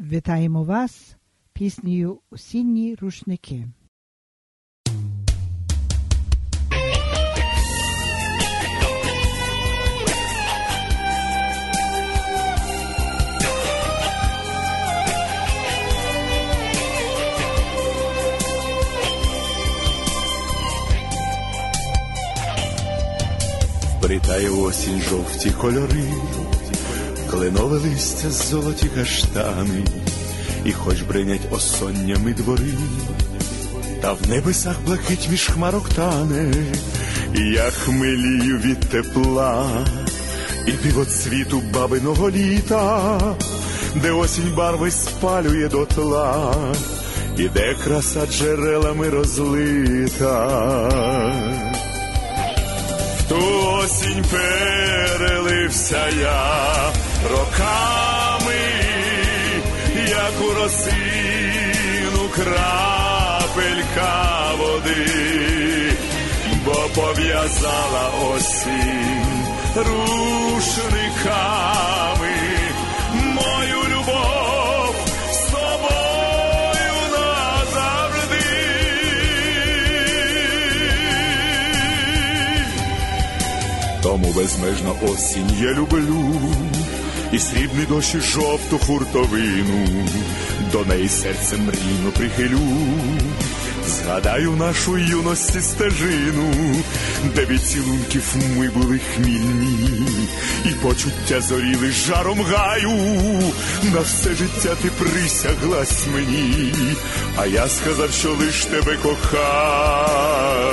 Вітаємо вас піснею Осінні рушники. Вплітає осінь жовті кольори, кленове листя золоті каштани, і хоч бринять осоннями двори, та в небесах блакить між хмарок тане, я хмелію від тепла, і дивоцвіту бабиного літа, де осінь барви спалює дотла, і де краса джерелами розлита. Ту осінь перелився я роками, як у росину крапелька води, бо пов'язала осінь рушниками мою любов з тобою назавжди. Тому безмежна осінь я люблю, і срібний дощ і жовту хуртовину, до неї серце мрійно прихилю, згадаю нашу юності стежину, де від цілунків ми були хмільні, і почуття зоріли жаром гаю, на все життя ти присяглась мені, а я сказав, що лиш тебе кохаю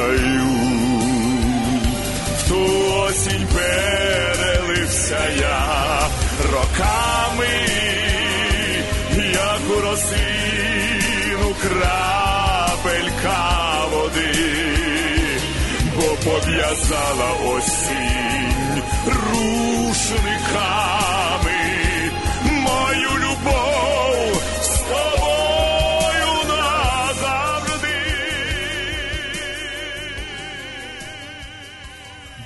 пов'язала осінь рушниками мою любов з тобою назавжди.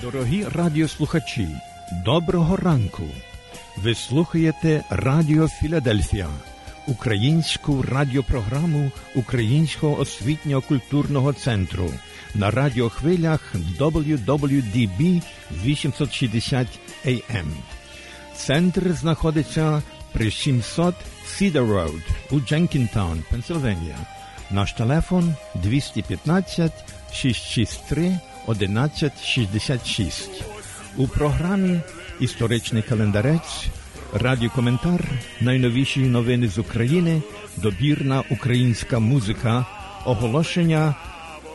Дорогі радіослухачі, доброго ранку! Ви слухаєте Радіо Філадельфія, українську радіопрограму Українського освітньо-культурного центру на радіохвилях WWDB 860 AM. Центр знаходиться при 700 Cedar Road у Дженкінтаун, Пенсильванія. Наш телефон 215 663 1166. У програмі Історичний календарець, радіокоментар, найновіші новини з України, добірна українська музика, оголошення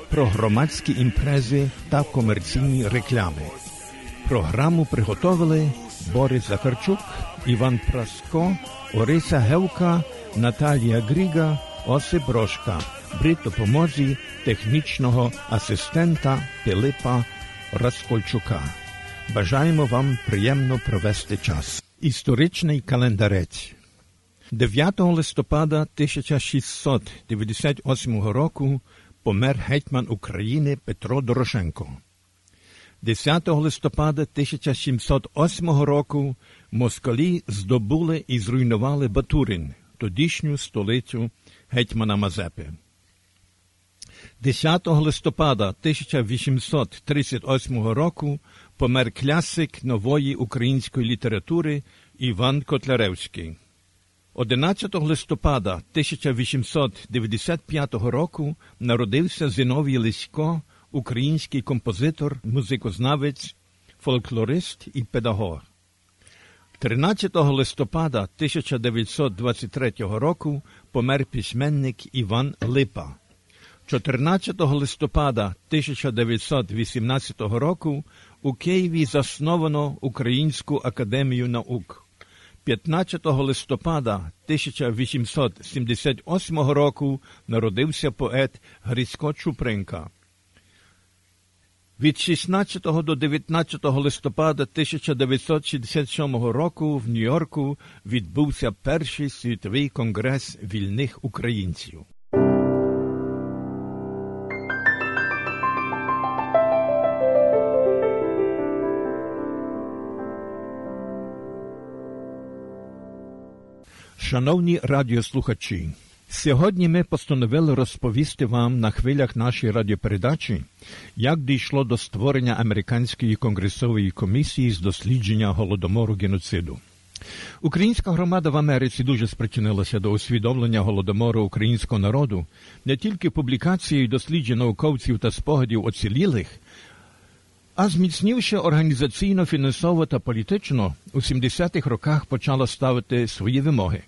про громадські імпрези та комерційні реклами. Програму приготовили Борис Захарчук, Іван Праско, Ориса Гевка, Наталія Гріга, Осип Брошка при допомозі технічного асистента Пилипа Раскольчука. Бажаємо вам приємно провести час. Історичний календарець 9 листопада 1698 року помер гетьман України Петро Дорошенко. 10 листопада 1708 року москалі здобули і зруйнували Батурин, тодішню столицю гетьмана Мазепи. 10 листопада 1838 року помер класик нової української літератури Іван Котляревський. 11 листопада 1895 року народився Зиновій Лисько, український композитор, музикознавець, фольклорист і педагог. 13 листопада 1923 року помер письменник Іван Липа. 14 листопада 1918 року у Києві засновано Українську академію наук. 15 листопада 1878 року народився поет Грицько Чупринка. Від 16 до 19 листопада 1967 року в Нью-Йорку відбувся перший світовий конгрес вільних українців. Шановні радіослухачі, сьогодні ми постановили розповісти вам на хвилях нашої радіопередачі, як дійшло до створення Американської конгресової комісії з дослідження голодомору геноциду. Українська громада в Америці дуже спричинилася до усвідомлення голодомору українського народу не тільки публікацією досліджень науковців та спогадів оцілілих, а зміцнівши організаційно, фінансово та політично, у 70-х роках почала ставити свої вимоги.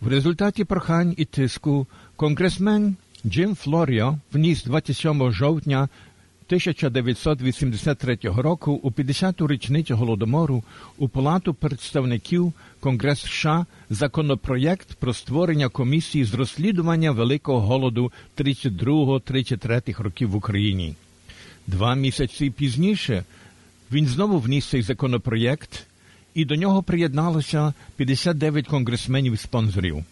В результаті прохань і тиску конгресмен Джим Флоріо вніс 27 жовтня 1983 року у 50-ту річницю голодомору у Палату представників Конгрес США законопроєкт про створення комісії з розслідування Великого голоду 32-33 років в Україні. Два місяці пізніше він знову вніс цей законопроєкт, і до нього приєдналося 59 конгресменів-спонсорів.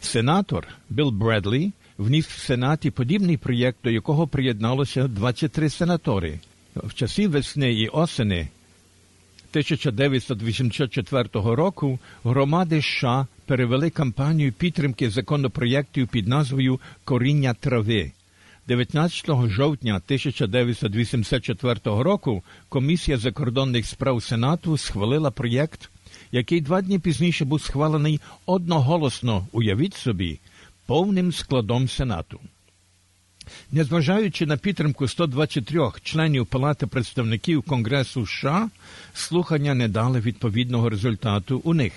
Сенатор Білл Бредлі вніс в Сенаті подібний проєкт, до якого приєдналося 23 сенатори. В часі весни і осени 1984 року громади США перевели кампанію підтримки законопроєктів під назвою Коріння трави. 19 жовтня 1984 року Комісія закордонних справ Сенату схвалила проєкт, який два дні пізніше був схвалений одноголосно, уявіть собі, повним складом Сенату. Незважаючи на підтримку 123 членів Палати представників Конгресу США, слухання не дали відповідного результату у них.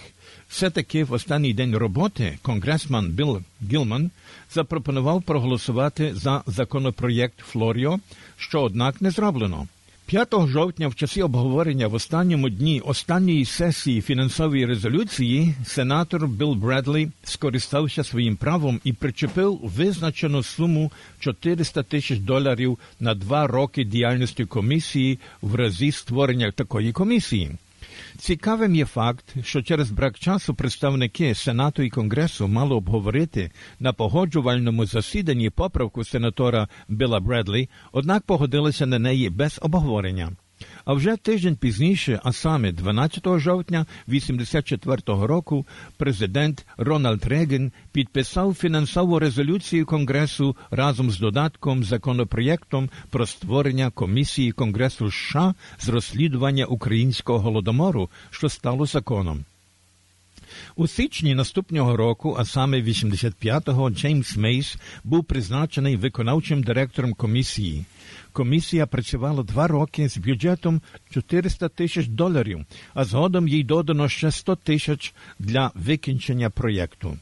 Все-таки в останній день роботи конгресман Білл Гілман запропонував проголосувати за законопроєкт Флоріо, що однак не зроблено. 5 жовтня, в часі обговорення в останньому дні останньої сесії фінансової резолюції, сенатор Білл Бредлі скористався своїм правом і причепив визначену суму 400 тисяч доларів на два роки діяльності комісії в разі створення такої комісії. Цікавим є факт, що через брак часу представники Сенату і Конгресу мали обговорити на погоджувальному засіданні поправку сенатора Біла Бредлі, однак погодилися на неї без обговорення. А вже тиждень пізніше, а саме 12 жовтня 1984 року, президент Рональд Реген підписав фінансову резолюцію Конгресу разом з додатком законопроєктом про створення комісії Конгресу США з розслідування українського голодомору, що стало законом. У січні наступного року, а саме 85-го, Джеймс Мейс був призначений виконавчим директором комісії. Комісія працювала два роки з бюджетом 400 тисяч доларів, а згодом їй додано ще 100 тисяч для викінчення проєкту.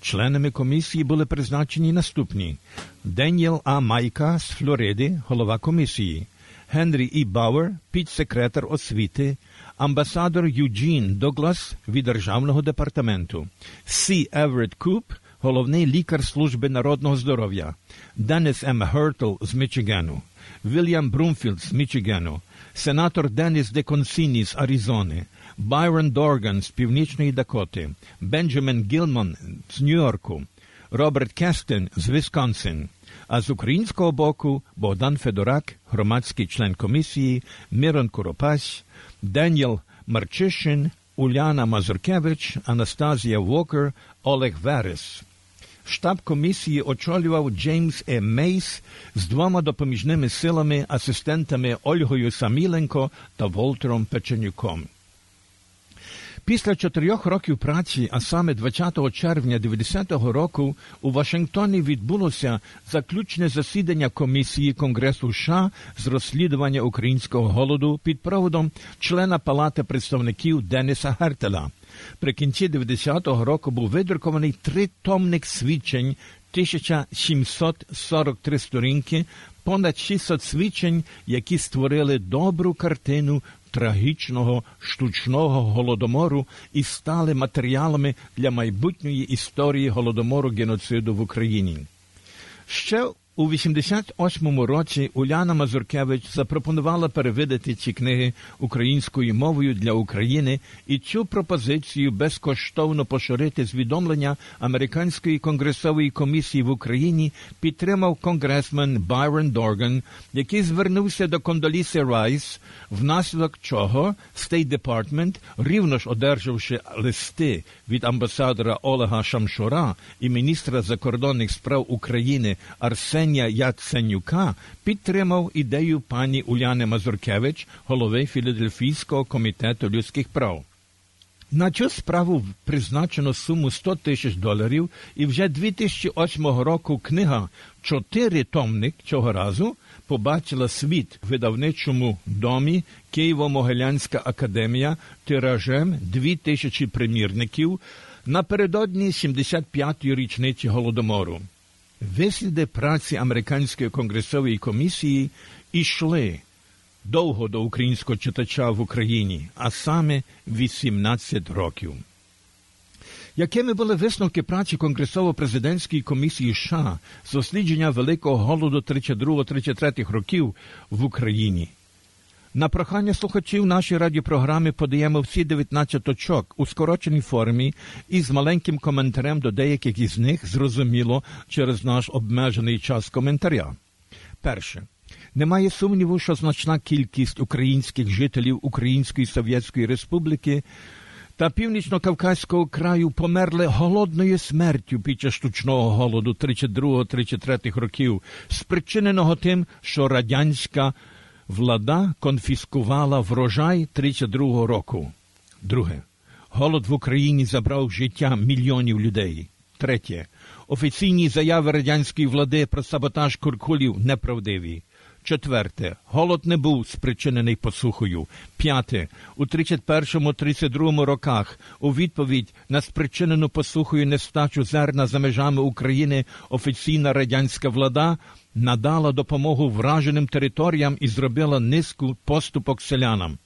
Членами комісії були призначені наступні: Деніел А. Майка з Флориди, голова комісії, Генрі І. Бауер, підсекретар освіти, амбасадор Юджін Доглас від Державного департаменту, Сі Еверетт Куп, головний лікар служби народного здоров'я, Деннис М. Гертл з Мічигану, Вільям Брумфілд з Мічигану, сенатор Деніс Де Консіні з Аризони, Байрон Дорган з Північної Дакоти, Бенджамін Гілман з Нью-Йорку, Роберт Кестен з Вісконсин, а з українського боку Богдан Федорак, громадський член комісії, Мирон Куропась, Деніел Марчишин, Уляна Мазуркевич, Анастазія Вокер, Олег Верес. Штаб комісії очолював Джеймс Е. Мейс з двома допоміжними силами, асистентами Ольгою Саміленко та Волтером Печенюком. Після чотирьох років праці, а саме 20 червня 90-го року, у Вашингтоні відбулося заключне засідання комісії Конгресу США з розслідування українського голоду під проводом члена Палати представників Дениса Гертеля. При кінці 90-го року був видрукований тритомник свідчень 1743 сторінки, понад 600 свідчень, які створили добру картину трагічного штучного голодомору і стали матеріалами для майбутньої історії голодомору геноциду в Україні. Ще У 88-му році Уляна Мазуркевич запропонувала перевидати ці книги українською мовою для України і цю пропозицію безкоштовно поширити звідомлення американської конгресової комісії в Україні підтримав конгресмен Байрон Дорган, який звернувся до Кондоліси Райс, внаслідок чого State Department, рівно ж одержавши листи від амбасадора Олега Шамшура і міністра закордонних справ України Арсенія Арсенія Яценюка підтримав ідею пані Уляни Мазуркевич, голови Філадельфійського комітету людських прав. На цю справу призначено суму 100 тисяч доларів, і вже 2008 року книга «Чотири томник цього разу побачила світ в видавничому домі Києво-Могилянська академія тиражем 2000 примірників напередодні 75-ї річниці голодомору. Висліди праці Американської конгресової комісії йшли довго до українського читача в Україні, а саме 18 років. Якими були висновки праці Конгресово-президентської комісії США з дослідження Великого голоду 32-33 років в Україні? На прохання слухачів нашої радіопрограми подаємо всі 19 точок у скороченій формі і з маленьким коментарем до деяких із них зрозуміло через наш обмежений час коментаря. Перше. Немає сумніву, що значна кількість українських жителів Української Совєтської Республіки та північно-кавказького краю померли голодною смертю під час штучного голоду 32-33 років, спричиненого тим, що радянська влада конфіскувала врожай 32 року. Друге. Голод в Україні забрав життя мільйонів людей. Третє. Офіційні заяви радянської влади про саботаж куркулів неправдиві. Четверте. Голод не був спричинений посухою. П'яте. У 31-32 роках у відповідь на спричинену посухою нестачу зерна за межами України офіційна радянська влада надала допомогу враженим територіям і зробила низку поступок селянам.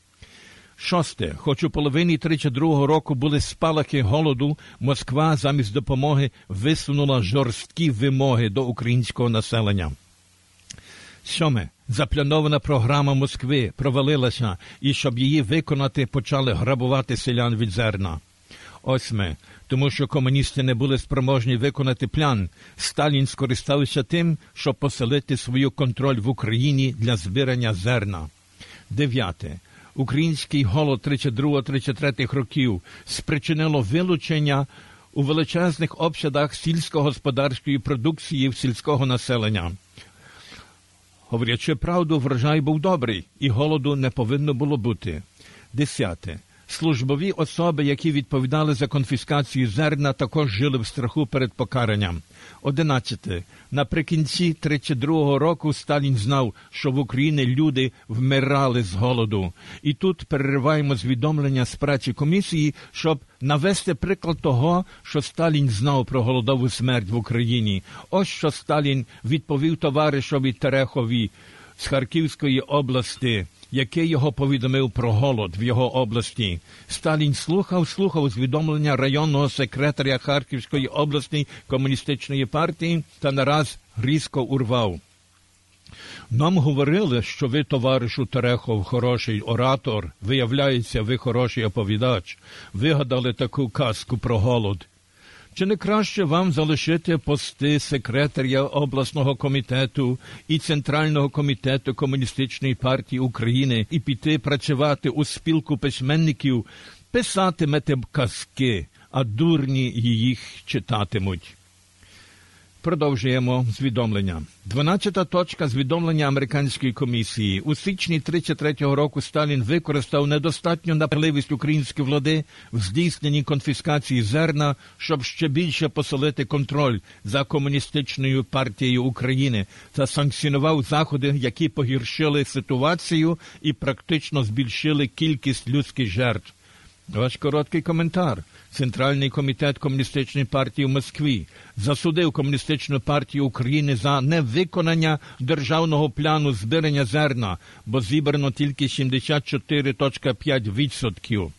Шосте, хоч у половині 32-го року були спалахи голоду, Москва замість допомоги висунула жорсткі вимоги до українського населення. Сьоме, запланована програма Москви провалилася, і щоб її виконати, почали грабувати селян від зерна. Осьме, тому що комуністи не були спроможні виконати план, Сталін скористався тим, щоб поселити свою контроль в Україні для збирання зерна. Дев'яте. Український голод 32-33 років спричинило вилучення у величезних обсядах сільськогосподарської продукції в сільського населення. Говорячи правду, врожай був добрий, і голоду не повинно було бути. Десяте. Службові особи, які відповідали за конфіскацію зерна, також жили в страху перед покаранням. Одинадцяте. Наприкінці 32-го року Сталін знав, що в Україні люди вмирали з голоду. І тут перериваємо звідомлення з праці комісії, щоб навести приклад того, що Сталін знав про голодову смерть в Україні. Ось що Сталін відповів товаришові Терехові з Харківської області який його повідомив про голод в його області. Сталін слухав, слухав звідомлення районного секретаря Харківської області комуністичної партії та нараз різко урвав. Нам говорили, що ви, товаришу Терехов, хороший оратор, виявляється, ви хороший оповідач, вигадали таку казку про голод. Чи не краще вам залишити пости секретаря обласного комітету і Центрального комітету Комуністичної партії України і піти працювати у спілку письменників, писатимете казки, а дурні їх читатимуть? Продовжуємо звідомлення. Дванадцята точка звідомлення американської комісії. У січні 33-го року Сталін використав недостатню наперливість української влади в здійсненні конфіскації зерна, щоб ще більше посилити контроль за комуністичною партією України та санкціонував заходи, які погіршили ситуацію і практично збільшили кількість людських жертв. Ваш короткий коментар. Центральний комітет комуністичної партії в Москві засудив комуністичну партію України за невиконання державного плану збирання зерна, бо зібрано тільки 74,5%.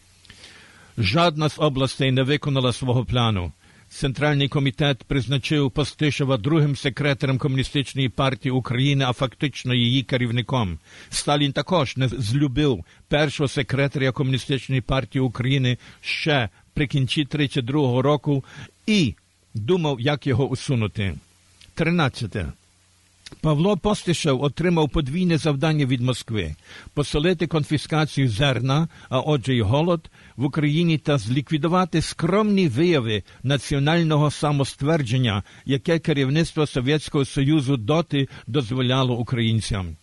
Жадна з областей не виконала свого плану. Центральний комітет призначив Постишева другим секретарем комуністичної партії України, а фактично її керівником. Сталін також не злюбив першого секретаря комуністичної партії України ще при кінці 32-го року і думав, як його усунути. 13. Павло Постишев отримав подвійне завдання від Москви посолити конфіскацію зерна, а отже й голод в Україні та зліквідувати скромні вияви національного самоствердження, яке керівництво Совєтського Союзу доти дозволяло українцям.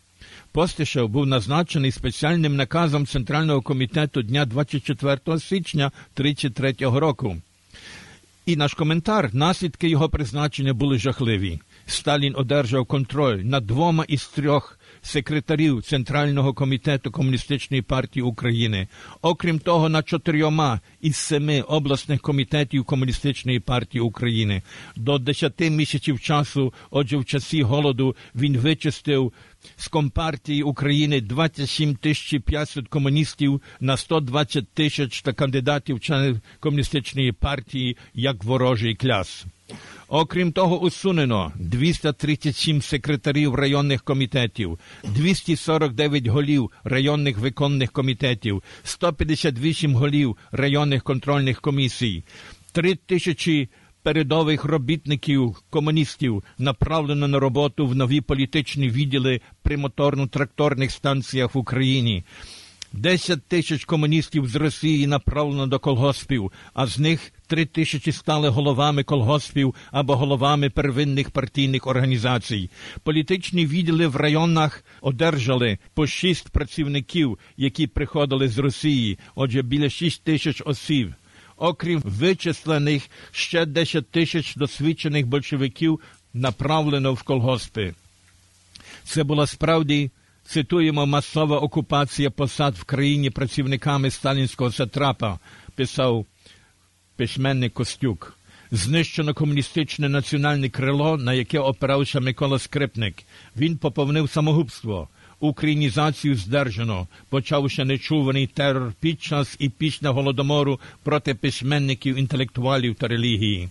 Постишев був назначений спеціальним наказом Центрального комітету дня 24 січня 1933 року. І наш коментар, наслідки його призначення були жахливі. Сталін одержав контроль над двома із трьох секретарів Центрального комітету Комуністичної партії України, окрім того, над чотирьома із семи обласних комітетів Комуністичної партії України. До десяти місяців часу, отже, в часі голоду, він вичистив з Компартії України 27 тисяч 500 комуністів на 120 тисяч та кандидатів членів комуністичної партії як ворожий кляс. Окрім того, усунено 237 секретарів районних комітетів, 249 голів районних виконних комітетів, 158 голів районних контрольних комісій, 3 тисячі передових робітників комуністів направлено на роботу в нові політичні відділи при моторно-тракторних станціях в Україні. 10 тисяч комуністів з Росії направлено до колгоспів, а з них 3 тисячі стали головами колгоспів або головами первинних партійних організацій. Політичні відділи в районах одержали по 6 працівників, які приходили з Росії, отже, біля 6 тисяч осіб. Окрім вичислених, ще 10 тисяч досвідчених большевиків направлено в колгоспи. Це була справді Цитуємо масова окупація посад в країні працівниками сталінського сатрапа, писав письменник Костюк. Знищено комуністичне національне крило, на яке опирався Микола Скрипник. Він поповнив самогубство. Українізацію здержано, почався нечуваний терор під час і після голодомору проти письменників, інтелектуалів та релігії.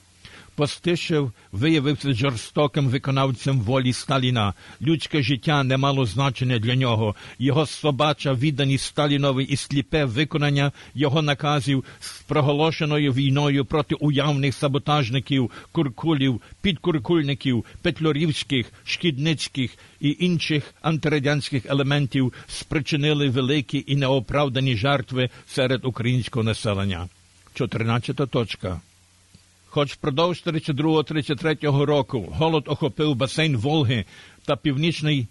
Постишев виявився жорстоким виконавцем волі Сталіна. Людське життя не мало значення для нього. Його собача відданість Сталінові і сліпе виконання його наказів з проголошеною війною проти уявних саботажників, куркулів, підкуркульників, петлюрівських, шкідницьких і інших антирадянських елементів спричинили великі і неоправдані жертви серед українського населення. 14 точка. Хоч впродовж 32-33 року голод охопив басейн Волги та північний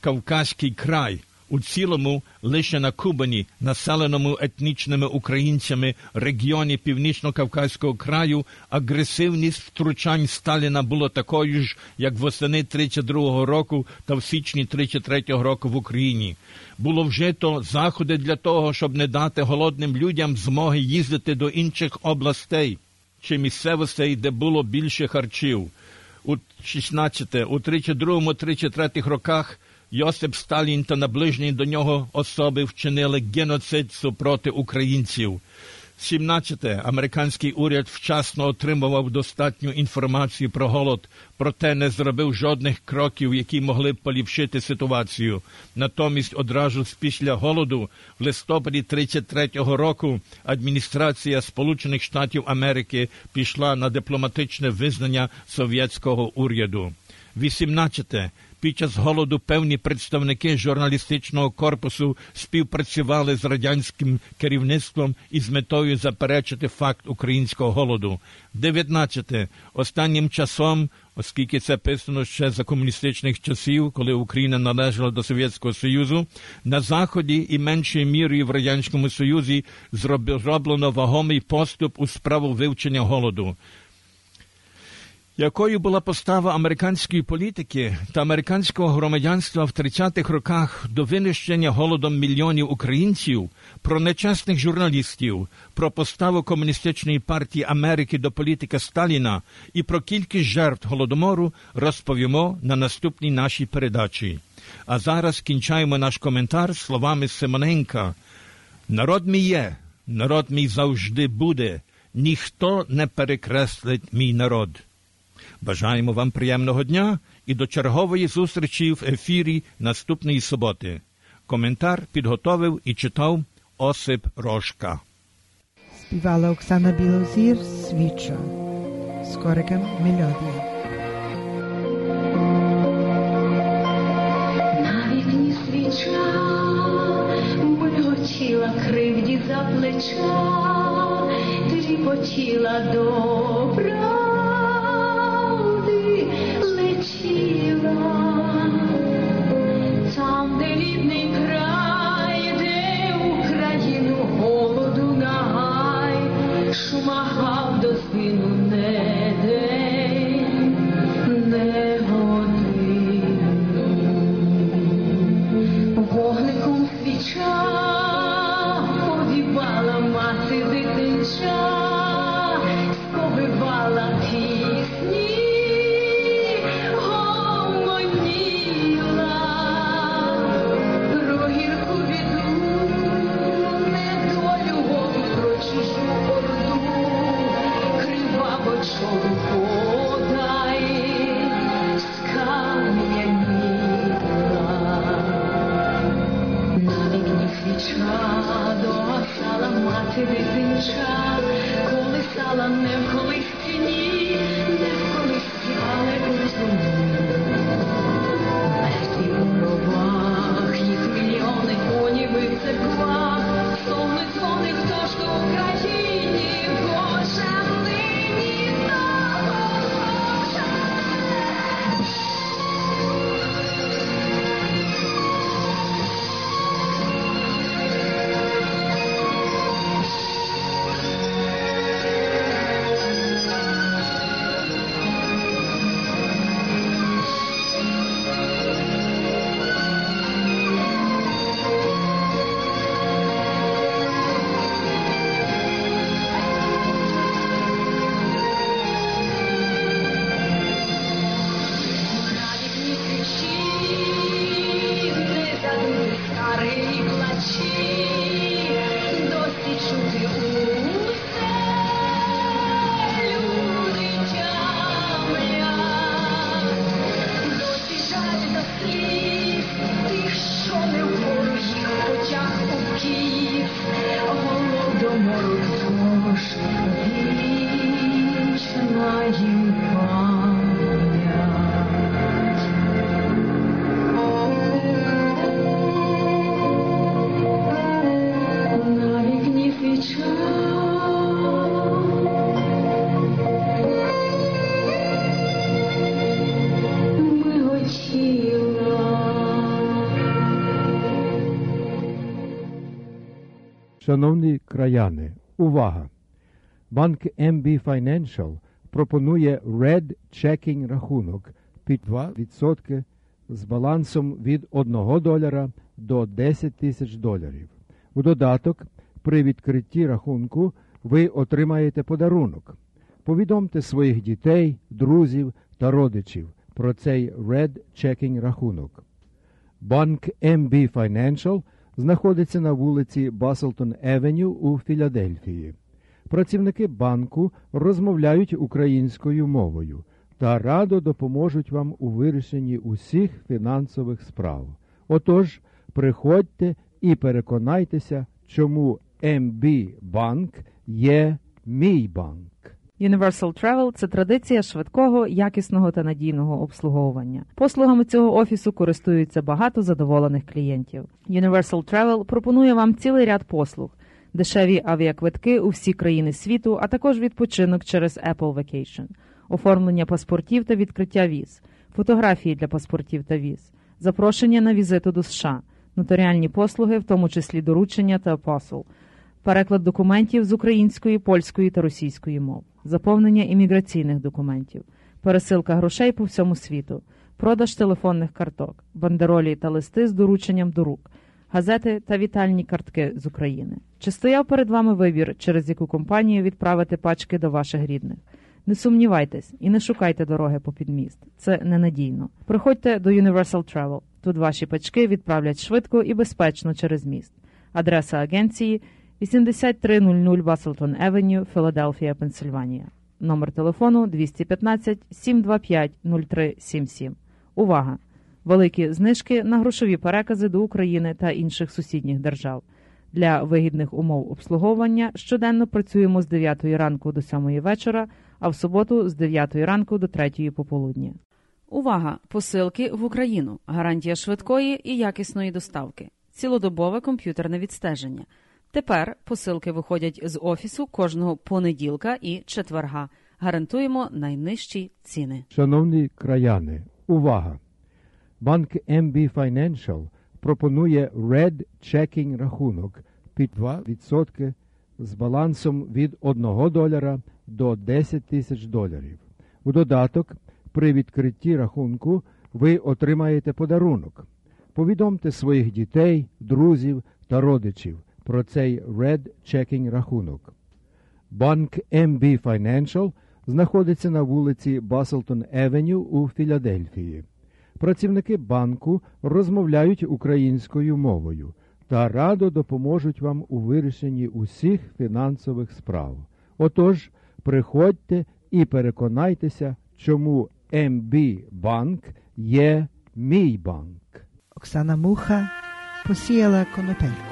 Кавказький край, у цілому лише на Кубані, населеному етнічними українцями регіоні Північно-Кавказького краю, агресивність втручань Сталіна було такою ж, як восени 32-го року та в січні 33-го року в Україні. Було вжито заходи для того, щоб не дати голодним людям змоги їздити до інших областей чи місцевостей, де було більше харчів. У 16, у 32-33 роках Йосип Сталін та наближені до нього особи вчинили геноцид супроти українців. 17. Американський уряд вчасно отримував достатню інформацію про голод, проте не зробив жодних кроків, які могли б поліпшити ситуацію. Натомість, одразу після голоду, в листопаді 33-го року адміністрація Сполучених Штатів Америки пішла на дипломатичне визнання совєтського уряду. 18. Під час голоду певні представники журналістичного корпусу співпрацювали з радянським керівництвом із метою заперечити факт українського голоду. 19. Останнім часом, оскільки це писано ще за комуністичних часів, коли Україна належала до Совєтського Союзу, на Заході і меншою мірою в Радянському Союзі зроблено вагомий поступ у справу вивчення голоду якою була постава американської політики та американського громадянства в 30-х роках до винищення голодом мільйонів українців, про нечесних журналістів, про поставу комуністичної партії Америки до політики Сталіна і про кількість жертв голодомору розповімо на наступній нашій передачі. А зараз кінчаємо наш коментар словами Симоненка. Народ мій є, народ мій завжди буде ніхто не перекреслить мій народ. Бажаємо вам приємного дня і до чергової зустрічі в ефірі наступної суботи. Коментар підготовив і читав Осип Рожка. Співала Оксана Білозір Свіча з кориком мелодія. На вікні свіча миготіла кривді за плеча, тріпотіла до шумагав до Шановні краяни, увага! Банк MB Financial пропонує Red Checking рахунок під 2% з балансом від 1 долара до 10 тисяч доларів. У додаток, при відкритті рахунку ви отримаєте подарунок. Повідомте своїх дітей, друзів та родичів про цей Red Checking рахунок. Банк MB Financial знаходиться на вулиці Баслтон Евеню у Філадельфії. Працівники банку розмовляють українською мовою та радо допоможуть вам у вирішенні усіх фінансових справ. Отож, приходьте і переконайтеся, чому MB Банк є мій банк. Universal Travel – це традиція швидкого, якісного та надійного обслуговування. Послугами цього офісу користуються багато задоволених клієнтів. Universal Travel пропонує вам цілий ряд послуг, дешеві авіаквитки у всі країни світу, а також відпочинок через Apple Vacation, оформлення паспортів та відкриття віз, фотографії для паспортів та віз, запрошення на візиту до США, нотаріальні послуги, в тому числі доручення та посол, переклад документів з української, польської та російської мов, заповнення імміграційних документів, пересилка грошей по всьому світу, продаж телефонних карток, бандеролі та листи з дорученням до рук, газети та вітальні картки з України. Чи стояв перед вами вибір, через яку компанію відправити пачки до ваших рідних? Не сумнівайтесь і не шукайте дороги по підміст. Це ненадійно. Приходьте до Universal Travel. Тут ваші пачки відправлять швидко і безпечно через міст. Адреса агенції 8300 Баслтон Евеню, Філадельфія, Пенсильванія. Номер телефону 215 725 0377. Увага! Великі знижки на грошові перекази до України та інших сусідніх держав. Для вигідних умов обслуговування щоденно працюємо з 9 ранку до 7 вечора, а в суботу з 9 ранку до 3 пополудні. Увага! Посилки в Україну. Гарантія швидкої і якісної доставки. Цілодобове комп'ютерне відстеження. Тепер посилки виходять з офісу кожного понеділка і четверга. Гарантуємо найнижчі ціни. Шановні краяни, увага! Банк MB Financial пропонує Red Checking рахунок під 2% з балансом від 1 долара до 10 тисяч доларів. У додаток, при відкритті рахунку ви отримаєте подарунок. Повідомте своїх дітей, друзів та родичів про цей Red Checking рахунок. Банк MB Financial знаходиться на вулиці Баслтон Евеню у Філадельфії. Працівники банку розмовляють українською мовою та радо допоможуть вам у вирішенні усіх фінансових справ. Отож, приходьте і переконайтеся, чому МБ банк є мій банк. Оксана Муха посіяла конопельку.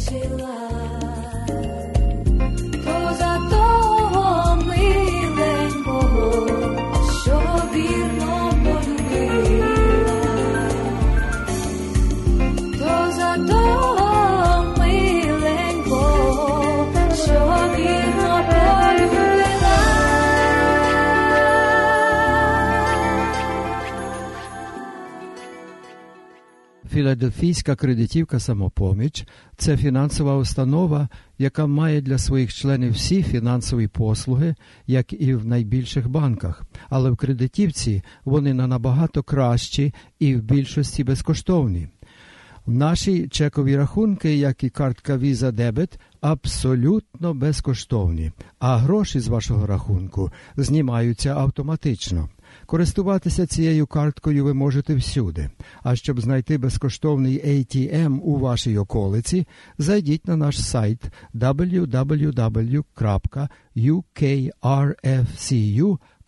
Своє скінчила, Філадельфійська кредитівка самопоміч це фінансова установа, яка має для своїх членів всі фінансові послуги, як і в найбільших банках. Але в кредитівці вони на набагато кращі і в більшості безкоштовні. Наші чекові рахунки, як і картка Visa Debit, абсолютно безкоштовні, а гроші з вашого рахунку знімаються автоматично. Користуватися цією карткою ви можете всюди. А щоб знайти безкоштовний ATM у вашій околиці, зайдіть на наш сайт www.ukrfcu.com.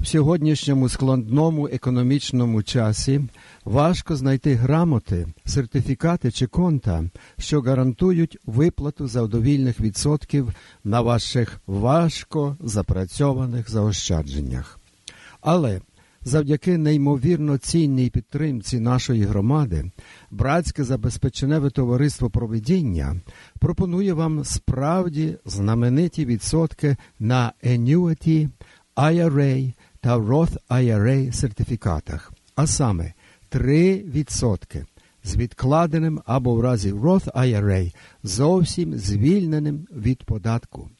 в сьогоднішньому складному економічному часі важко знайти грамоти, сертифікати чи конта, що гарантують виплату завдовільних відсотків на ваших важко запрацьованих заощадженнях. Але завдяки неймовірно цінній підтримці нашої громади, братське забезпеченеве товариство проведіння пропонує вам справді знамениті відсотки на Annuity, IRA та Roth IRA сертифікатах, а саме 3% з відкладеним або в разі Roth IRA зовсім звільненим від податку.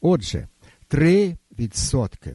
Отже, 3%.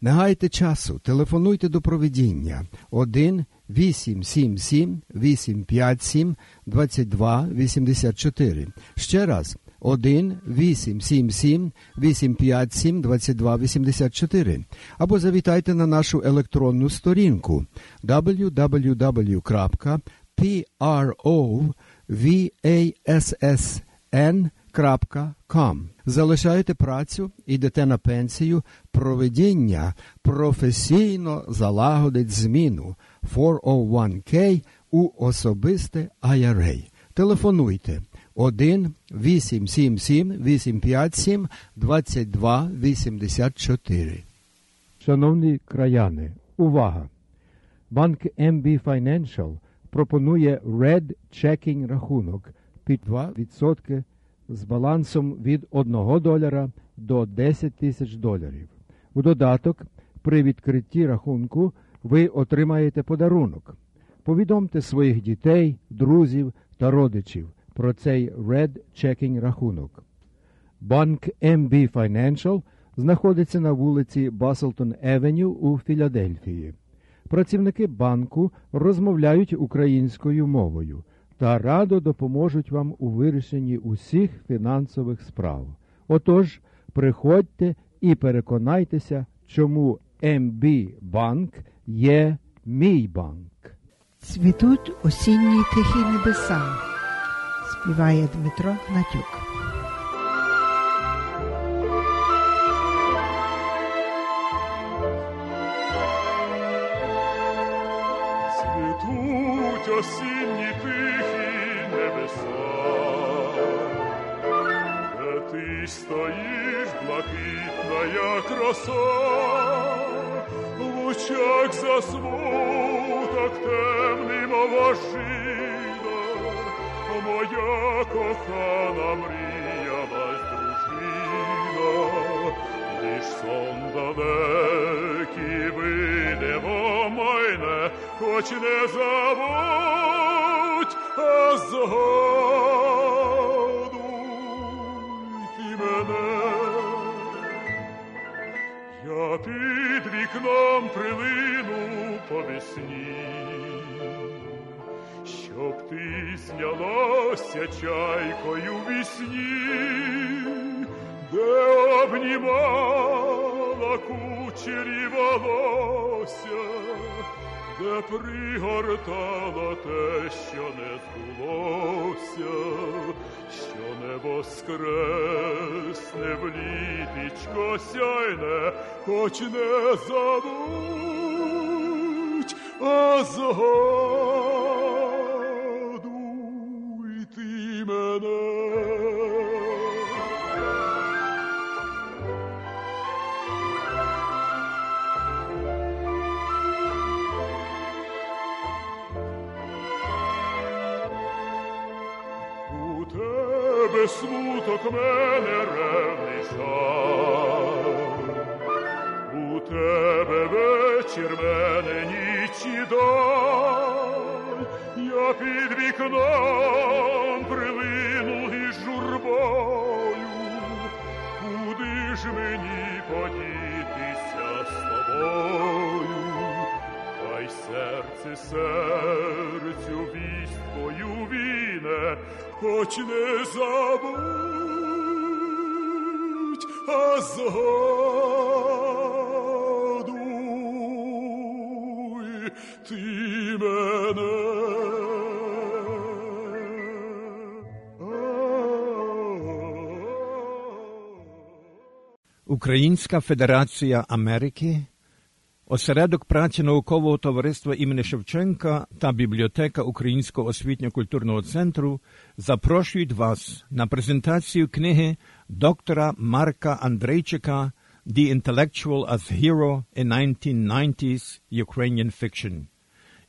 Не гайте часу, телефонуйте до проведіння 1 877 857 22 84. Ще раз 1 877 857 22 84. Або завітайте на нашу електронну сторінку www.provassn.com. Залишаєте працю, йдете на пенсію, проведіння професійно залагодить зміну 401k у особисте IRA. Телефонуйте 1 877 857 22 84. Шановні краяни, увага! Банк MB Financial пропонує Red Checking рахунок під 2% з балансом від 1 долара до 10 тисяч доларів. У додаток, при відкритті рахунку ви отримаєте подарунок. Повідомте своїх дітей, друзів та родичів про цей Red Checking рахунок. Банк MB Financial знаходиться на вулиці Баслтон Евеню у Філадельфії. Працівники банку розмовляють українською мовою та радо допоможуть вам у вирішенні усіх фінансових справ. Отож, приходьте і переконайтеся, чому МБ Банк є мій банк. Цвітуть осінні тихі небеса, співає Дмитро Гнатюк. Цвітуть осінні тихі небеса, де ти стоїш, блакитна, як роса, в очах засмуток темний, мов ожида, моя кохана мріялась дружина, лиш сон далекий видимо майне, хоч не забудь, а згадуй ти мене. Я під вікном прилину по щоб ти знялася чайкою вісні, де обнімала кучері волосся, де пригортала те, що не збулося, що не воскресне в літічко сяйне, хоч не забудь, а згадуй Українська Федерація Америки, осередок праці наукового товариства імені Шевченка та бібліотека Українського освітньо-культурного центру запрошують вас на презентацію книги доктора Марка Андрейчика The Intellectual as Hero in 1990s Ukrainian Fiction.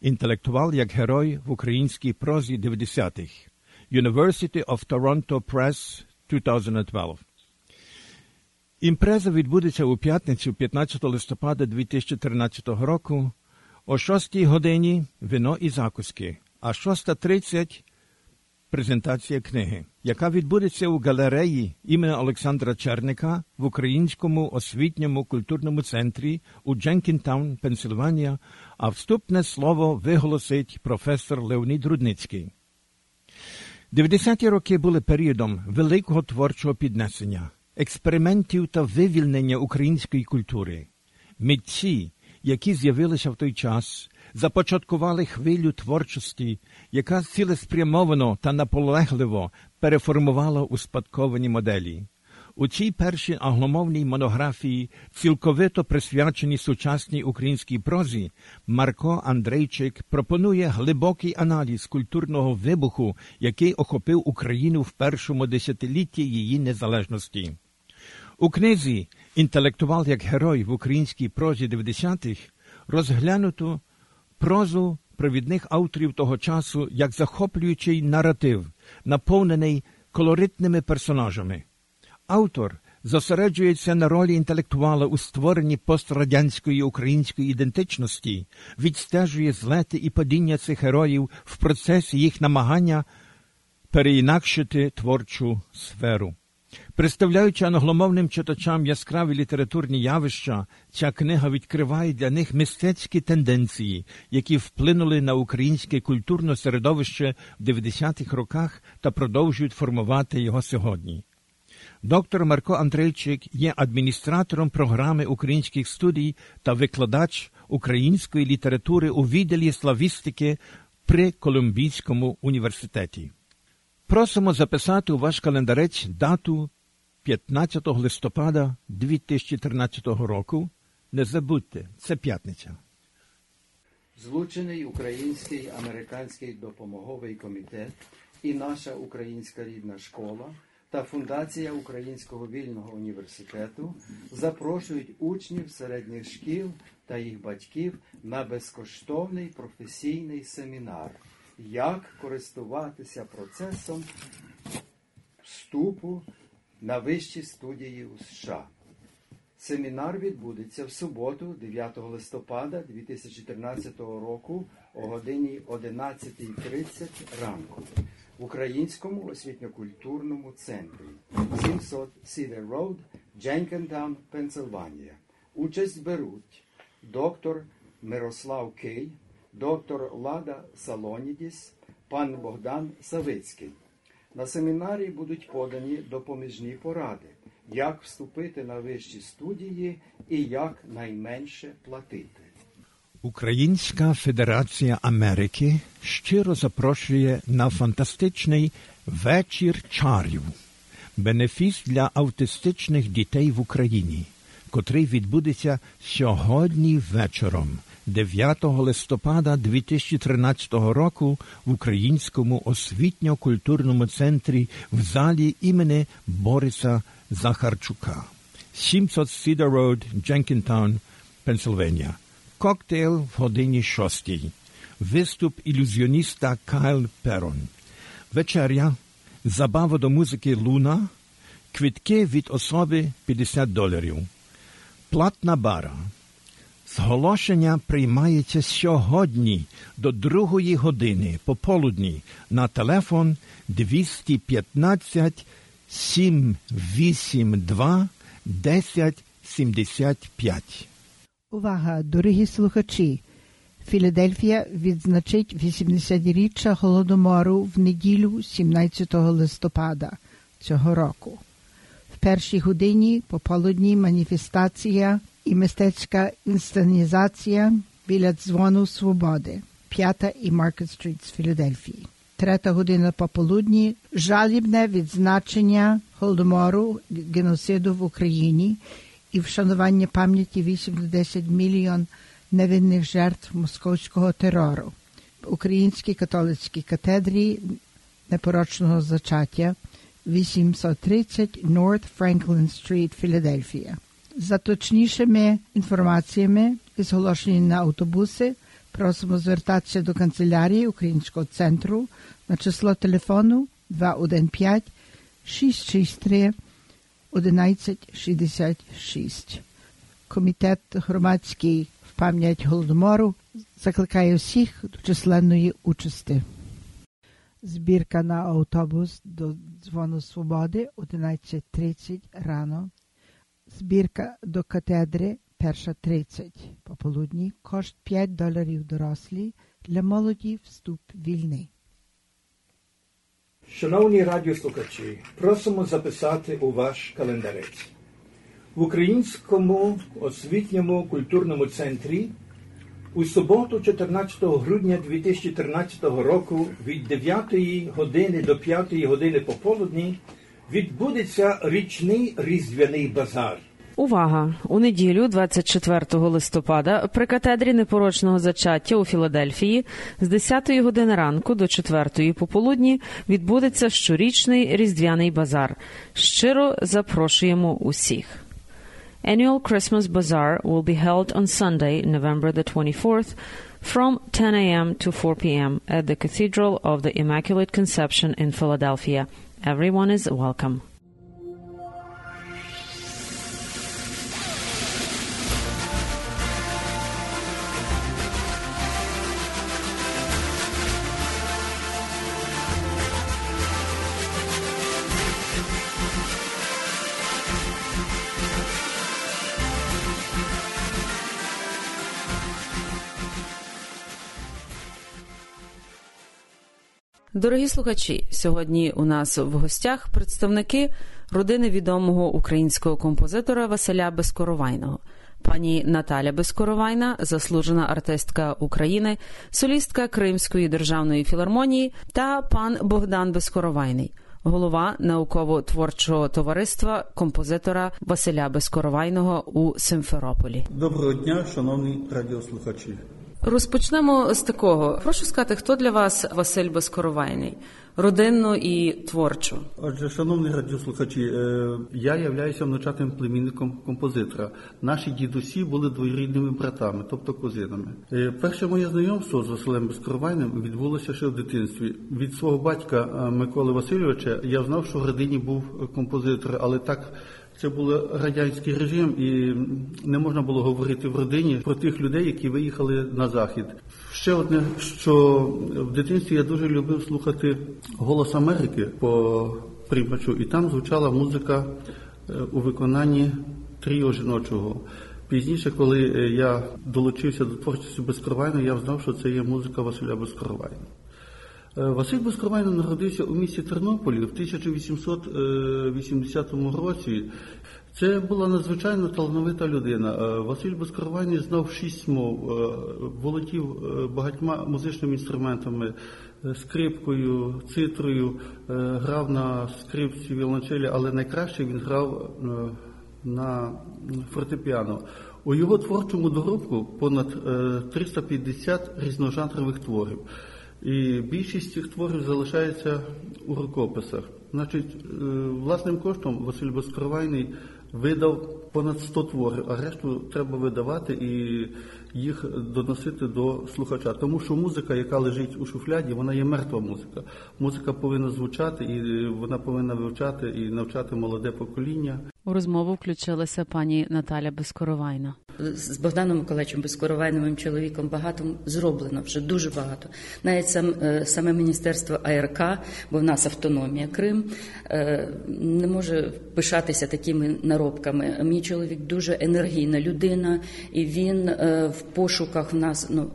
Інтелектуал як герой в українській прозі 90-х. University of Toronto Press 2012. Імпреза відбудеться у п'ятницю 15 листопада 2013 року. О 6 годині вино і закуски, а 6.30 презентація книги, яка відбудеться у галереї імені Олександра Черника в Українському освітньому культурному центрі у Дженкінтаун, Пенсильванія, а вступне слово виголосить професор Леонід Рудницький. 90-ті роки були періодом великого творчого піднесення, експериментів та вивільнення української культури. Митці, які з'явилися в той час, започаткували хвилю творчості, яка цілеспрямовано та наполегливо переформувала успадковані моделі. У цій першій англомовній монографії, цілковито присвяченій сучасній українській прозі, Марко Андрейчик пропонує глибокий аналіз культурного вибуху, який охопив Україну в першому десятилітті її незалежності. У книзі Інтелектуал як герой в українській прозі 90-х розглянуто прозу провідних авторів того часу як захоплюючий наратив, наповнений колоритними персонажами. Автор зосереджується на ролі інтелектуала у створенні пострадянської української ідентичності, відстежує злети і падіння цих героїв в процесі їх намагання переінакшити творчу сферу. Представляючи англомовним читачам яскраві літературні явища, ця книга відкриває для них мистецькі тенденції, які вплинули на українське культурне середовище в 90-х роках та продовжують формувати його сьогодні. Доктор Марко Андрейчик є адміністратором програми українських студій та викладач української літератури у відділі славістики при Колумбійському університеті. Просимо записати у ваш календарець дату 15 листопада 2013 року. Не забудьте, це п'ятниця. Злучений Український американський допомоговий комітет і наша українська рідна школа та Фундація Українського вільного університету запрошують учнів середніх шкіл та їх батьків на безкоштовний професійний семінар, як користуватися процесом вступу на вищі студії у США. Семінар відбудеться в суботу, 9 листопада 2014 року о годині 11.30 ранку в Українському освітньо-культурному центрі 700 Cedar Road, Jenkintown, Пенсильванія. Участь беруть доктор Мирослав Кий, доктор Лада Салонідіс, пан Богдан Савицький. На семінарі будуть подані допоміжні поради, як вступити на вищі студії і як найменше платити. Українська Федерація Америки щиро запрошує на фантастичний вечір чарів, бенефіс для аутистичних дітей в Україні, котрий відбудеться сьогодні вечором, 9 листопада 2013 року в Українському освітньо-культурному центрі в залі імені Бориса Захарчука, 700 Cedar Road, Jenkintown, Пенсильванія. Коктейл в годині шостій. Виступ ілюзіоніста Кайл Перон. Вечеря. Забава до музики Луна. Квитки від особи 50 доларів. Платна бара. Зголошення приймається сьогодні до другої години пополудні на телефон 215 782 1075. Увага, дорогі слухачі! Філадельфія відзначить 80-річчя голодомору в неділю 17 листопада цього року. В першій годині пополудні маніфестація і мистецька інсценізація біля дзвону Свободи, 5 і Маркет Стріт з Філадельфії. Трета година пополудні жалібне відзначення голодомору геноциду в Україні і вшанування пам'яті 8-10 мільйон невинних жертв московського терору. В Українській католицькій катедрі непорочного зачаття 830 North Franklin Street, Філадельфія. За точнішими інформаціями і зголошені на автобуси просимо звертатися до канцелярії Українського центру на число телефону 215 663 1166. Комітет громадський в пам'ять голодомору закликає всіх до численної участі. Збірка на автобус до дзвону Свободи 11.30 рано. Збірка до катедри 1.30 пополудні. Кошт 5 доларів дорослі. Для молоді вступ вільний. Шановні радіослухачі, просимо записати у ваш календарець. В Українському освітньому культурному центрі у суботу, 14 грудня 2013 року від 9 години до 5 години пополудні відбудеться річний різдвяний базар. Увага! У неділю, 24 листопада, при катедрі непорочного зачаття у Філадельфії з 10 години ранку до 4 пополудні відбудеться щорічний різдвяний базар. Щиро запрошуємо усіх. Annual Christmas Bazaar will be held on Sunday, November the 24th, from 10 a.m. to 4 p.m. at the Cathedral of the Immaculate Conception in Philadelphia. Everyone is welcome. Дорогі слухачі, сьогодні у нас в гостях представники родини відомого українського композитора Василя Безкоровайного. Пані Наталя Безкоровайна, заслужена артистка України, солістка Кримської державної філармонії та пан Богдан Безкоровайний, голова науково-творчого товариства композитора Василя Безкоровайного у Симферополі. Доброго дня, шановні радіослухачі. Розпочнемо з такого. Прошу сказати, хто для вас Василь Безкоровайний? Родинно і творчо. Отже, шановні радіослухачі, е, я являюся внучатим племінником композитора. Наші дідусі були двоюрідними братами, тобто кузинами. Е, Перше моє знайомство з Василем Безкоровайним відбулося ще в дитинстві. Від свого батька е, Миколи Васильовича я знав, що в родині був композитор, але так. Це був радянський режим, і не можна було говорити в родині про тих людей, які виїхали на захід. Ще одне, що в дитинстві я дуже любив слухати голос Америки по приймачу, і там звучала музика е, у виконанні тріо жіночого. Пізніше, коли е, я долучився до творчості Безкровайна, я знав, що це є музика Василя Безкровайна. Е, Василь Безкровайно народився у місті Тернополі в 1880 році. Це була надзвичайно талановита людина. Е, Василь Безкровайний знав шість мов, е, володів е, багатьма музичними інструментами, е, скрипкою, цитрою, е, грав на скрипці, віолончелі, але найкраще він грав е, на фортепіано. У його творчому доробку понад е, 350 різножанрових творів. І більшість цих творів залишається у рукописах. Значить, е, власним коштом Василь Безкровайний видав понад 100 творів, а решту треба видавати і їх доносити до слухача. Тому що музика, яка лежить у шуфляді, вона є мертва музика. Музика повинна звучати, і вона повинна вивчати і навчати молоде покоління. У розмову включилася пані Наталя Безкоровайна. З Богданом Миколаївичем Безкоровайним, чоловіком, багато зроблено вже дуже багато. Навіть сам е, саме міністерство АРК, бо в нас автономія Крим, е, не може пишатися такими наробками. Мій чоловік дуже енергійна людина, і він е, в пошуках в нас ну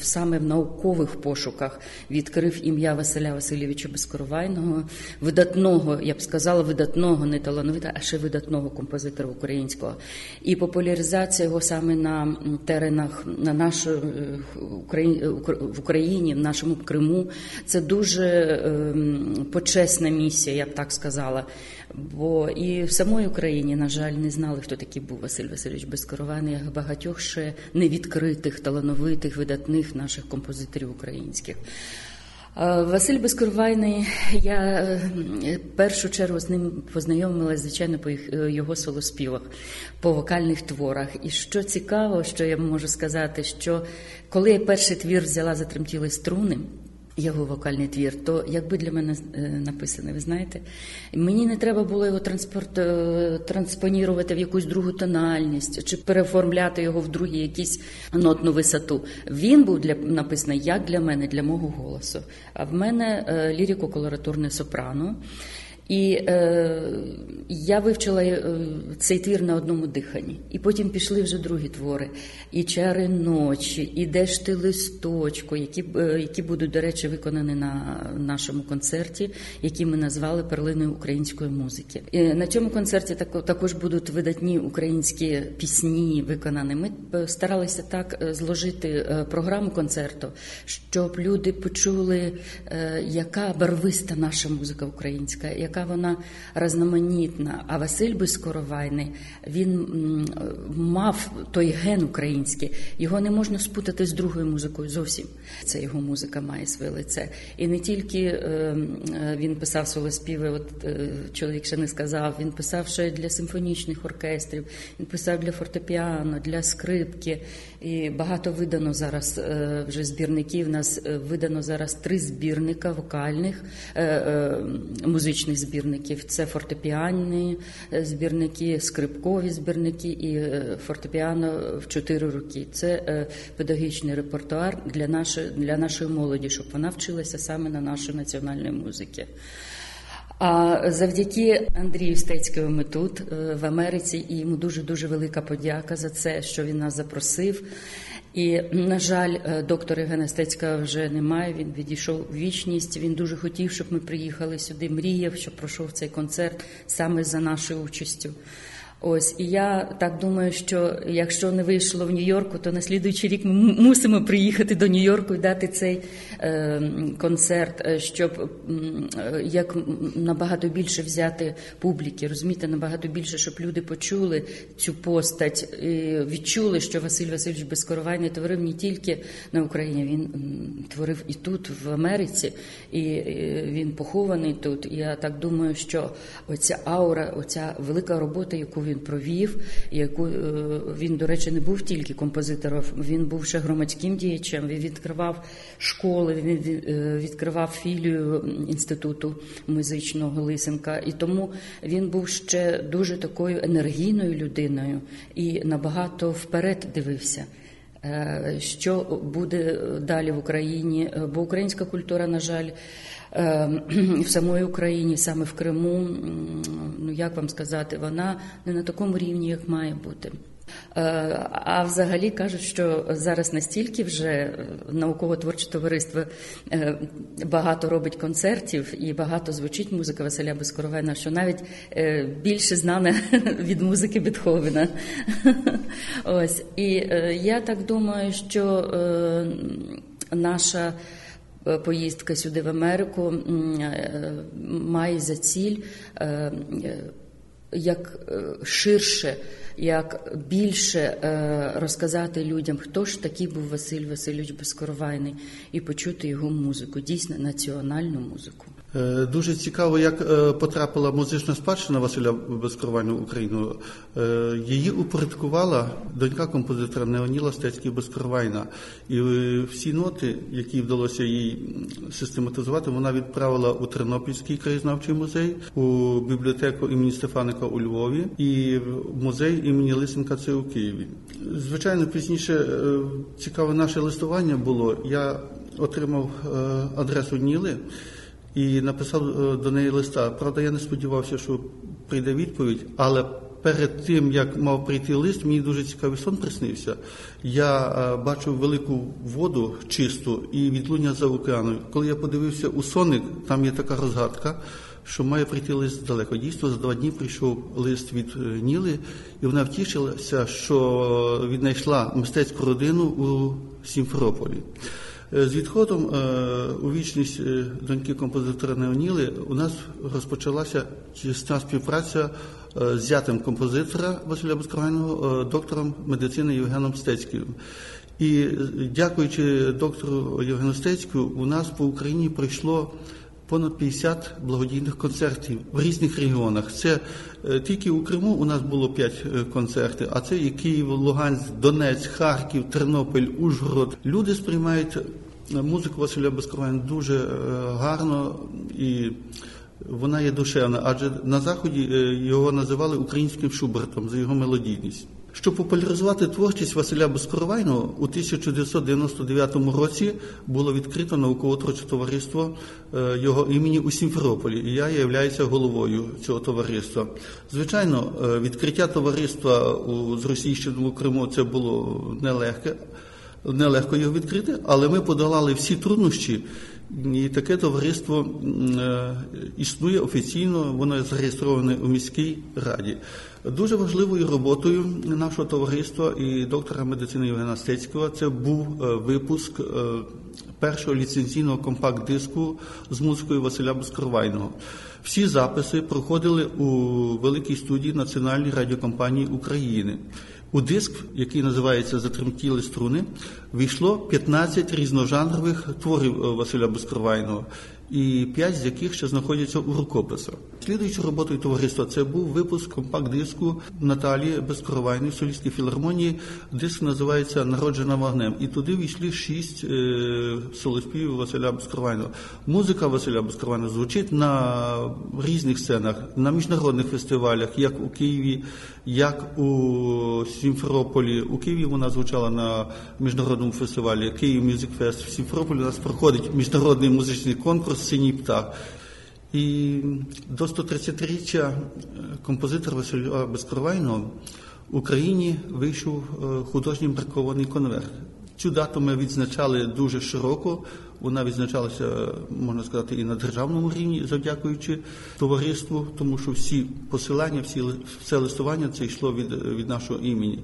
саме в наукових пошуках відкрив ім'я Василя Васильовича Безкоровайного, видатного, я б сказала, видатного, не талановита, а ще видатного композитора українського. І популяризація його саме на теренах на нашої Україні в Україні, в нашому Криму, це дуже ем, почесна місія, я б так сказала. Бо і в самої Україні, на жаль, не знали, хто такий був Василь Васильович Безкоровайний, як багатьох ще невідкритих, талановитих, видатних наших композиторів українських. Е, Василь Безкорвайний, я е, першу чергу з ним познайомилася, звичайно, по е, його солоспівах, по вокальних творах. І що цікаво, що я можу сказати, що коли я перший твір взяла затремтіли струни, його вокальний твір, то якби для мене е, написаний, ви знаєте, мені не треба було його транспорт е, транспонірувати в якусь другу тональність чи переоформляти його в другу якісь нотну висоту. Він був для написаний як для мене, для мого голосу. А в мене е, ліріко-колоратурне сопрано. І е, я вивчила е, цей твір на одному диханні. І потім пішли вже другі твори. І чари ночі, і де ж ти листочку, які, е, які будуть, до речі, виконані на нашому концерті, який ми назвали перлиною української музики. І на цьому концерті тако- також будуть видатні українські пісні виконані. Ми е, старалися так е, зложити е, програму концерту, щоб люди почули, яка барвиста наша музика українська, яка вона різноманітна. А Василь Безкоровайний він мав той ген український. Його не можна спутати з другою музикою зовсім. Це його музика має своє лице. І не тільки е, е, він писав солоспіви, от е, чоловік ще не сказав. Він писав ще для симфонічних оркестрів, він писав для фортепіано, для скрипки. І багато видано зараз е, вже збірників. У нас е, видано зараз три збірника вокальних е, музичних збірників. Це фортепіанні збірники, скрипкові збірники і фортепіано в чотири роки. Це педагогічний репертуар для нашої для нашої молоді, щоб вона вчилася саме на нашої національної музики. А завдяки Андрію Стецькому ми тут е, в Америці, і йому дуже дуже велика подяка за це, що він нас запросив. І, на жаль, доктор доктора Євгена Стецька вже немає. Він відійшов у вічність. Він дуже хотів, щоб ми приїхали сюди. Мріяв, щоб пройшов цей концерт саме за нашою участю. Ось і я так думаю, що якщо не вийшло в Нью-Йорку, то на слідуючий рік ми мусимо приїхати до Нью-Йорку і дати цей е, концерт, е, щоб е, як набагато більше взяти публіки, розумієте, набагато більше, щоб люди почули цю постать, і відчули, що Василь Васильович Безкоровайний творив не тільки на Україні, він творив і тут, в Америці, і він похований тут. Я так думаю, що оця аура, оця велика робота, яку він провів, яку е, він, до речі, не був тільки композитором, він був ще громадським діячем. Він відкривав школи, він е, відкривав філію інституту музичного Лисенка. І тому він був ще дуже такою енергійною людиною і набагато вперед дивився. Е, Що буде далі в Україні? Бо українська культура, на жаль, в самої Україні, саме в Криму, ну як вам сказати, вона не на такому рівні, як має бути. Е, А взагалі кажуть, що зараз настільки вже е, науково-творче товариство е, багато робить концертів і багато звучить музика Василя Безкоровайна, що навіть більше знана від музики Бетховена. Ось і я так думаю, що наша поїздка сюди в Америку е, має за ціль. е, е, як е, ширше, як більше е, розказати людям, хто ж такий був Василь Васильович Безкоровайний, і почути його музику, дійсно національну музику. Е, Дуже цікаво, як е, потрапила музична спадщина Василя Безкровайного в Україну. Е, Її упорядкувала донька композитора Неоніла Стецький Безкровайна. І всі ноти, які вдалося їй систематизувати, вона відправила у Тернопільський краєзнавчий музей, у бібліотеку імені Стефаника у Львові і в музей імені Лисенка це у Києві. Звичайно, пізніше цікаве наше листування було. Я отримав адресу Ніли і написав е, до неї листа. Правда, я не сподівався, що прийде відповідь, але перед тим як мав прийти лист, мені дуже цікавий сон приснився. Я е, бачив велику воду чисту і відлуння за океаном. Коли я подивився у соник, там є така розгадка. Що має прийти лист далеко. Дійсно, за два дні прийшов лист від е, Ніли, і вона втішилася, що віднайшла мистецьку родину у Сімферополі. Е, З відходом е, у вічність е, доньки композитора Неоніли у нас розпочалася тісна співпраця з зятем композитора Василя Безкровайного, е, доктором медицини Євгеном Стецьким. І дякуючи доктору Євгену Стецьку, у нас по Україні пройшло понад 50 благодійних концертів в різних регіонах. Це тільки у Криму у нас було 5 концертів, а це і Київ, Луганськ, Донець, Харків, Тернопіль, Ужгород. Люди сприймають музику Василя Безкровайна дуже е, гарно і. Вона є душевна, адже на заході е, його називали українським Шубертом за його мелодійність. Щоб популяризувати творчість Василя Безкоровайного, у 1999 році було відкрито науково-творче товариство е, його імені у Сімферополі, і я являюся головою цього товариства. Звичайно, відкриття товариства у зросійщеному Криму це було нелегке, нелегко його відкрити, але ми подолали всі труднощі. І таке товариство е, існує офіційно, воно зареєстроване у міській раді. Дуже важливою роботою нашого товариства і доктора медицини Євгена Стецького це був е, випуск е, першого ліцензійного компакт-диску з музикою Василя Безкровайного. Всі записи проходили у великій студії Національної радіокомпанії України. У диск, який називається Затремтіли струни, війшло 15 різножанрових творів е, Василя Безкровайного, і 5 з яких ще знаходяться у рукописах. Слідуючою роботою товариства це був випуск компакт-диску Наталії Безкровайної в філармонії. Диск називається Народжена вогнем. І туди війшли шість е, солоспівів Василя Безкровайного. Музика Василя Безкровайного звучить на різних сценах, на міжнародних фестивалях, як у Києві, як у Сімферополі. У Києві вона звучала на міжнародному фестивалі Київ Мюзик Фест. В Сімферополі у нас проходить міжнародний музичний конкурс Синій птах. І до 130-річчя композитора Василя Безкровайного в Україні вийшов е, художній бракований конверт. Цю дату ми відзначали дуже широко. Вона відзначалася, можна сказати, і на державному рівні, завдякуючи товариству, тому що всі посилання, всі все листування це йшло від, від нашого імені.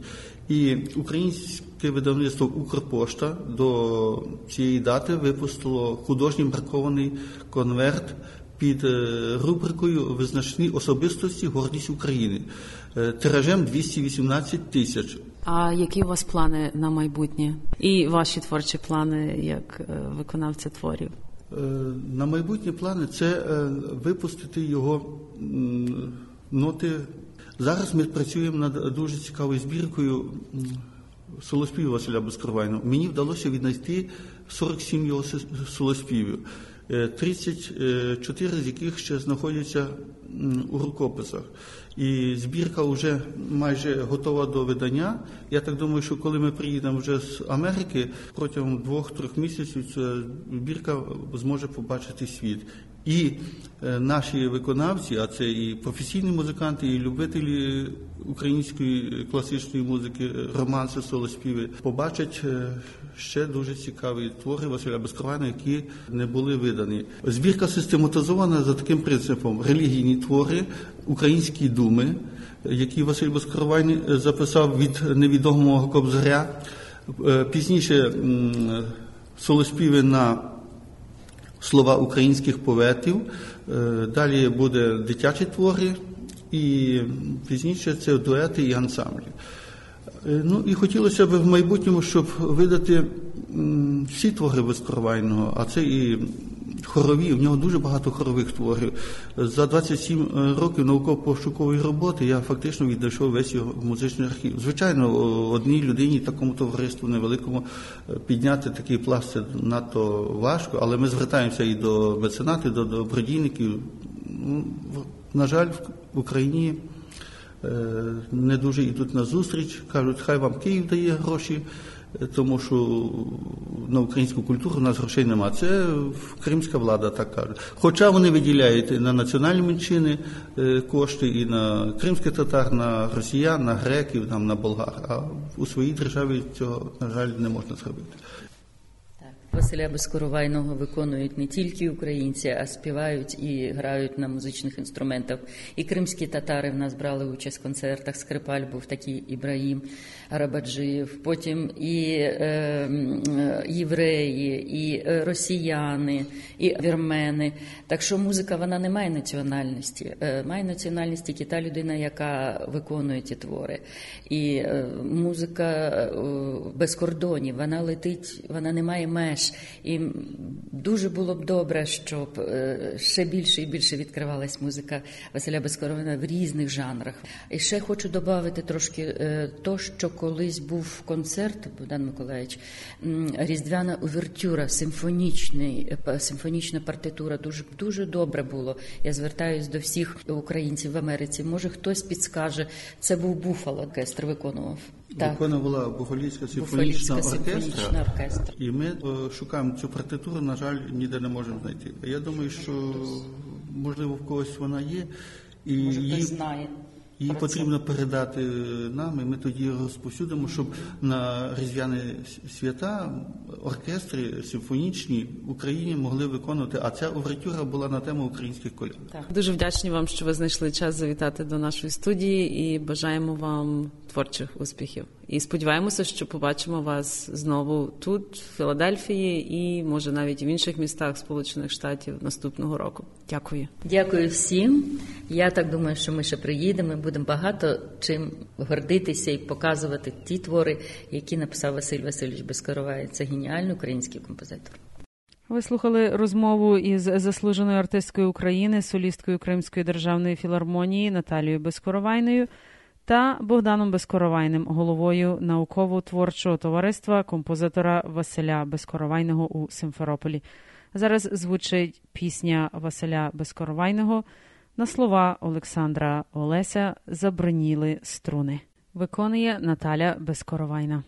І українське видавництво Укрпошта до цієї дати випустило художній бракований конверт під е, рубрикою Визначні особистості гордість України Е, тиражем 218 тисяч. А які у вас плани на майбутнє? І ваші творчі плани як е, виконавця творів? На майбутні плани це випустити його ноти. Зараз ми працюємо над дуже цікавою збіркою м, солоспівів Василя Безкровайного. Мені вдалося віднайти 47 його солоспівів, 34 з яких ще знаходяться у рукописах. І збірка вже майже готова до видання. Я так думаю, що коли ми приїдемо вже з Америки, протягом двох-трьох місяців ця збірка зможе побачити світ. І е, наші виконавці, а це і професійні музиканти, і любителі української класичної музики, е, романси, солоспіви, побачать е, ще дуже цікаві твори Василя Безкровайна, які не були видані. Збірка систематизована за таким принципом: релігійні твори, українські думи, які Василь Безкровайний е, записав від невідомого кобзаря. Пізніше солоспіви на слова українських поетів. Е, Далі буде дитячі твори, і пізніше це дуети і ансамблі. Е, Ну і хотілося б в майбутньому, щоб видати всі твори Безкровайного, а це і хорові, в нього дуже багато хорових творів. За 27 років науково-пошукової роботи я фактично відійшов весь його музичний архів. Звичайно, одній людині, такому товариству невеликому, е, підняти такий пласт надто важко, але ми звертаємося і до меценатів, до добродійників. Ну, На жаль, в Україні е, не дуже йдуть на зустріч, кажуть, хай вам Київ дає гроші, е, тому що на українську культуру у нас грошей нема. Це кримська влада так каже. Хоча вони виділяють на національні меншини е, кошти і на кримських татар, на росіян, на греків, на болгар. А у своїй державі цього, на жаль, не можна зробити. Василя Безкоровайного виконують не тільки українці, а співають і грають на музичних інструментах. І кримські татари в нас брали участь в концертах. Скрипаль був такий Ібраїм Арабаджиєв. Потім і е, е, євреї, і е, росіяни, і вірмени. Так що музика вона не має національності. Е, Має національність тільки та людина, яка виконує ті твори. І музика без кордонів, вона летить, вона не має меж. І дуже було б добре, щоб е, ще більше і більше відкривалась музика Василя Безкоровина в різних жанрах. І ще хочу додати трошки е, то, що колись був концерт, Богдан Миколаївич, різдвяна увертюра, симфонічний, е, симфонічна партитура. Дуже дуже добре було. Я звертаюсь до всіх українців в Америці. Може, хтось підскаже. Це був Буфало оркестр виконував. Так. Виконувала Буфалійська симфонічна оркестра. симфонічна оркестра. І ми е, шукаємо цю партитуру, на жаль, ніде не можемо знайти. Я думаю, що можливо в когось вона є, і Може, її, знає. її потрібно передати нам, і ми тоді розповсюдимо, щоб на різдвяні свята оркестри симфонічні в Україні могли виконувати. А ця овертюра була на тему українських коляд. Дуже вдячні вам, що ви знайшли час завітати до нашої студії і бажаємо вам творчих успіхів. І сподіваємося, що побачимо вас знову тут, в Філадельфії, і може навіть в інших містах Сполучених Штатів наступного року. Дякую. Дякую всім. Я так думаю, що ми ще приїдемо. і Будемо багато чим гордитися і показувати ті твори, які написав Василь Васильович Безкоровай. Це геніальний український композитор. Ви слухали розмову із заслуженою артисткою України, солісткою Кримської державної філармонії Наталією Безкоровайною та Богданом Безкоровайним, головою науково-творчого товариства композитора Василя Безкоровайного у Симферополі. Зараз звучить пісня Василя Безкоровайного на слова Олександра Олеся Заброніли струни. Виконує Наталя Безкоровайна.